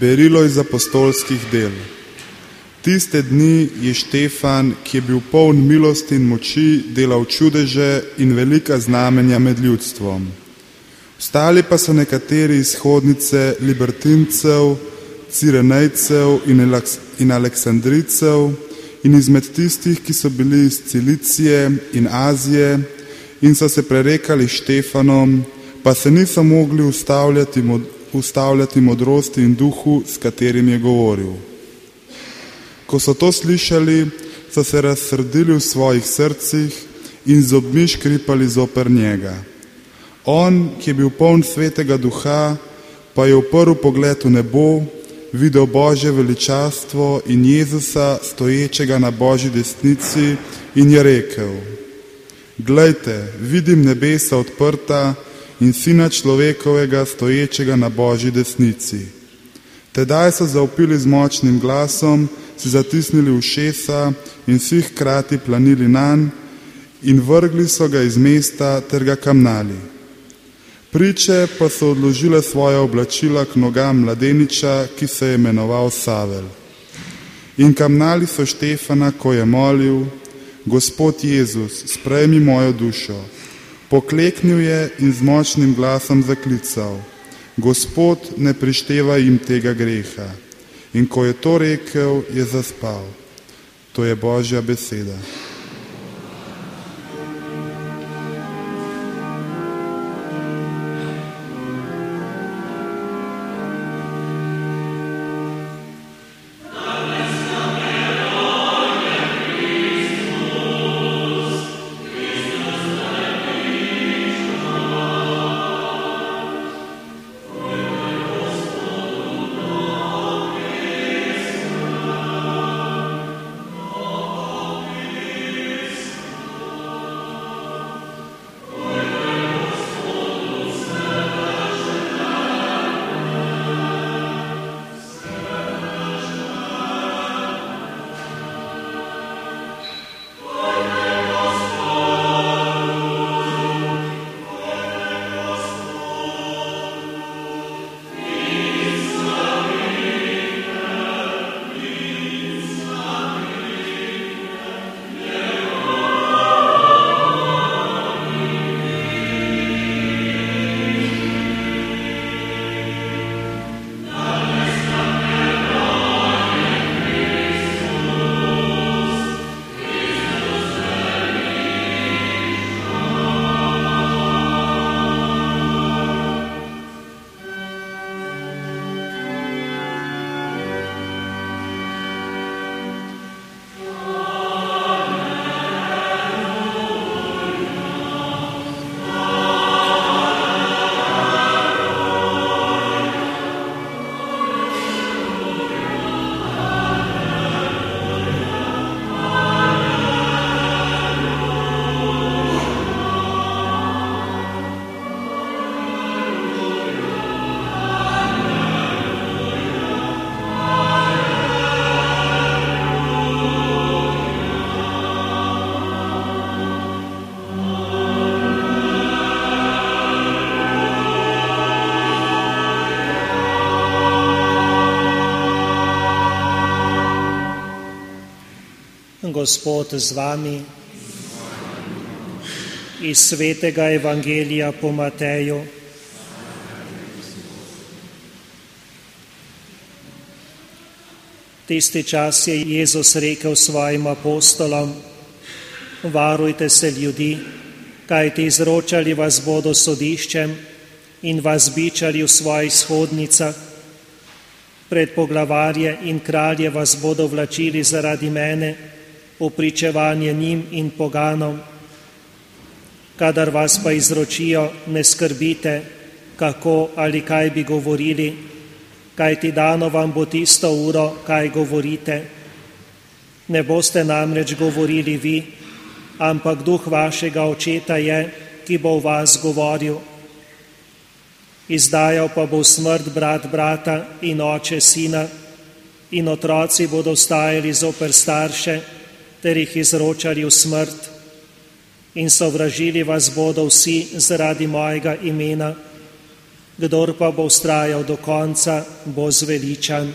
Berilo iz apostolskih del. Tiste dni je Štefan, ki je bil poln milosti in moči, delal čudeže in velika znamenja med ljudstvom. Ostali pa so nekateri izhodnice libertincev, cirenejcev in, in aleksandricev in izmed tistih, ki so bili iz Cilicije in Azije in so se prerekali Štefanom, pa se niso mogli ustavljati, ustavljati modrosti in duhu, s katerim je govoril. Ko so to slišali, so se razsrdili v svojih srcih in z obmi škripali zoper njega. On, ki je bil poln svetega duha, pa je uprl pogled v nebo, videl Božje veličastvo in Jezusa stoječega na Božji desnici in je rekel, Glejte, vidim nebesa odprta in sina človekovega stoječega na Božji desnici. Tedaj so zaupili z močnim glasom, si zatisnili ušesa in vsi hkrati planili nanj in vrgli so ga iz mesta ter ga kamnali. Priče pa so odložile svoje oblačila k nogam mladeniča, ki se je imenoval Savel. In kamnali so Štefana, ko je molil, Gospod Jezus, sprejmi mojo dušo. Pokleknil je in z močnim glasom zaklical, Gospod, ne prišteva jim tega greha. In ko je to rekel, je zaspal. To je Božja beseda. Gospod z vami iz svetega Evangelija po Mateju. Tisti čas je Jezus rekel svojim apostolom, varujte se ljudi, kajti izročali vas bodo sodiščem in vas bičali v svojih shodnicah, pred poglavarje in kralje vas bodo vlačili zaradi mene, upričevanje njim in poganom. Kadar vas pa izročijo, ne skrbite, kako ali kaj bi govorili, kaj ti dano vam bo tisto uro, kaj govorite. Ne boste namreč govorili vi, ampak duh vašega očeta je, ki bo v vas govoril. Izdajal pa bo smrt brat brata in oče sina, in otroci bodo stajali zoper starše, ter jih izročali v smrt in sovražili vas bodo vsi zaradi mojega imena, kdor pa bo ustrajal do konca, bo zveličan.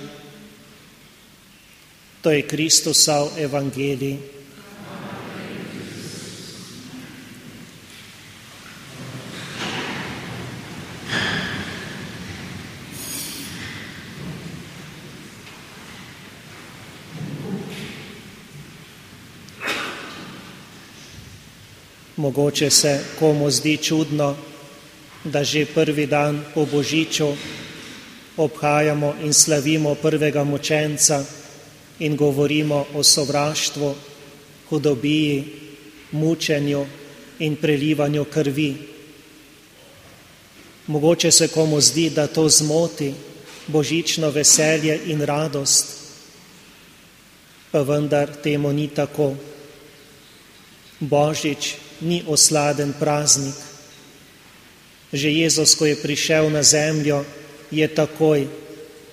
To je Kristusov evangelij. Mogoče se komu zdi čudno, da že prvi dan po Božiču obhajamo in slavimo prvega močenca in govorimo o sovraštvu, hudobiji, mučenju in prelivanju krvi. Mogoče se komu zdi, da to zmoti božično veselje in radost, pa vendar temu ni tako. Božič ni osladen praznik. Že Jezus, ko je prišel na zemljo, je takoj,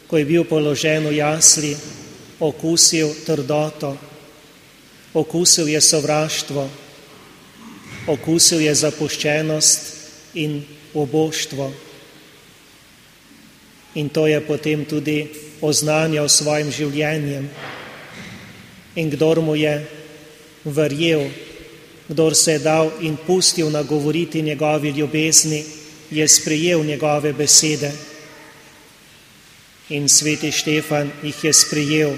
ko je bil položen v jasli, okusil trdoto, okusil je sovraštvo, okusil je zapuščenost in oboštvo. In to je potem tudi oznanjal svojim življenjem. In kdor mu je verjel, kdor se je dal in pustil nagovoriti njegovi ljubezni, je sprejel njegove besede. In sveti Štefan jih je sprejel,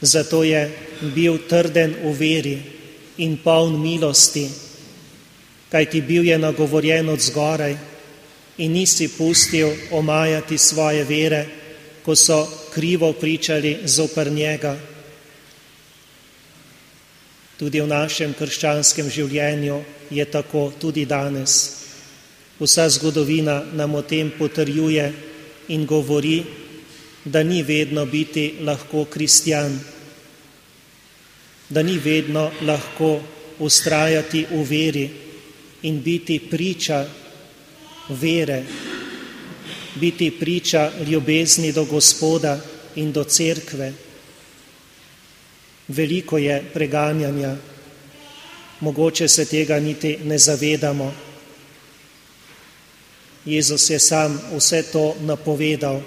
zato je bil trden v veri in poln milosti, kajti bil je nagovorjen od zgoraj in nisi pustil omajati svoje vere, ko so krivo pričali zoper njega. Tudi v našem krščanskem življenju je tako tudi danes. Vsa zgodovina nam o tem potrjuje in govori, da ni vedno biti lahko kristjan, da ni vedno lahko ustrajati v veri in biti priča vere, biti priča ljubezni do Gospoda in do cerkve. Veliko je preganjanja, mogoče se tega niti ne zavedamo. Jezus je sam vse to napovedal.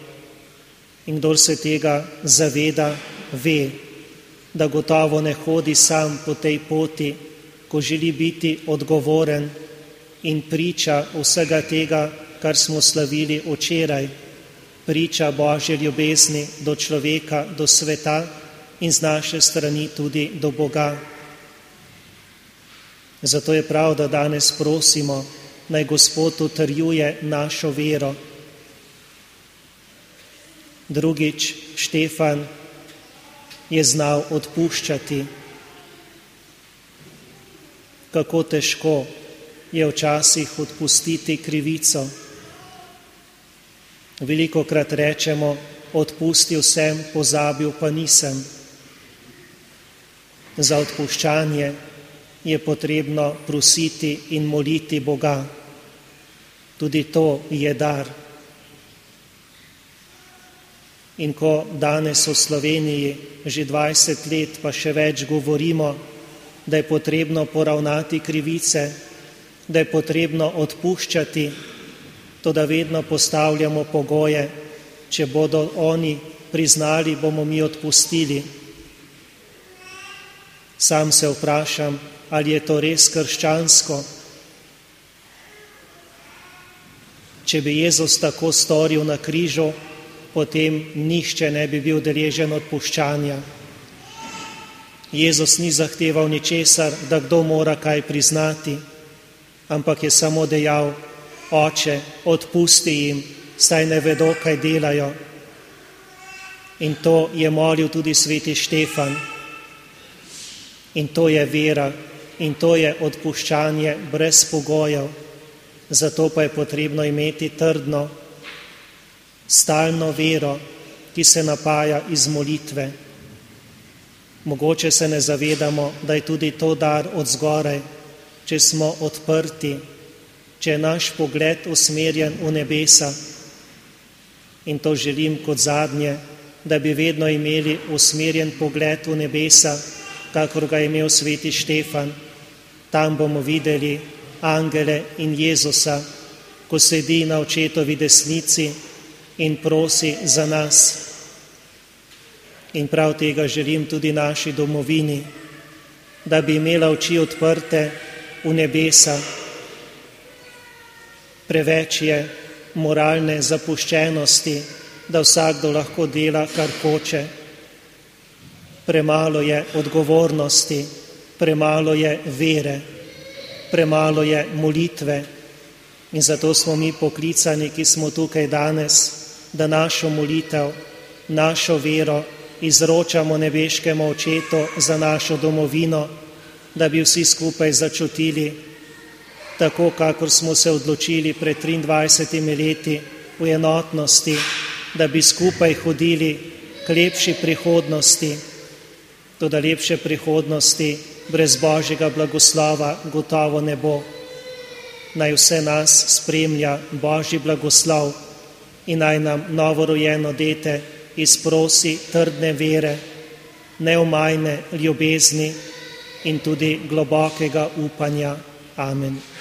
In kdor se tega zaveda, ve, da gotovo ne hodi sam po tej poti, ko želi biti odgovoren in priča vsega tega, kar smo slavili včeraj, priča Božje ljubezni do človeka, do sveta in z naše strani tudi do Boga. Zato je prav, da danes prosimo, naj Gospod utrjuje našo vero. Drugič, Štefan je znal odpuščati. Kako težko je včasih odpustiti krivico. Veliko krat rečemo, odpustil sem, pozabil pa nisem. Za odpuščanje je potrebno prositi in moliti Boga. Tudi to je dar. In ko danes v Sloveniji že 20 let pa še več govorimo, da je potrebno poravnati krivice, da je potrebno odpuščati, to da vedno postavljamo pogoje, če bodo oni priznali, bomo mi odpustili. Sam se vprašam, ali je to res krščansko. Če bi Jezus tako storil na križu, potem nišče ne bi bil deležen odpuščanja. Jezus ni zahteval ničesar, da kdo mora kaj priznati, ampak je samo dejal, oče, odpusti jim, saj ne vedo, kaj delajo. In to je molil tudi sveti Štefan. In to je vera, in to je odpuščanje brez pogojev. Zato pa je potrebno imeti trdno, stalno vero, ki se napaja iz molitve. Mogoče se ne zavedamo, da je tudi to dar od zgoraj, če smo odprti, če je naš pogled usmerjen v nebesa. In to želim kot zadnje, da bi vedno imeli usmerjen pogled v nebesa, kakor ga je imel sveti Štefan. Tam bomo videli angele in Jezusa, ko sedi na očetovi desnici in prosi za nas. In prav tega želim tudi naši domovini, da bi imela oči odprte v nebesa. Preveč je moralne zapuščenosti, da vsakdo lahko dela, kar hoče. Premalo je odgovornosti, premalo je vere, premalo je molitve. In zato smo mi poklicani, ki smo tukaj danes, da našo molitev, našo vero izročamo nebeškemu očetu za našo domovino, da bi vsi skupaj začutili, tako kakor smo se odločili pred 23 leti v enotnosti, da bi skupaj hodili k lepši prihodnosti, tudi lepše prihodnosti brez Božjega blagoslova gotovo ne bo. Naj vse nas spremlja Božji blagoslov in naj nam novorojeno dete izprosi trdne vere, neumajne ljubezni in tudi globokega upanja. Amen.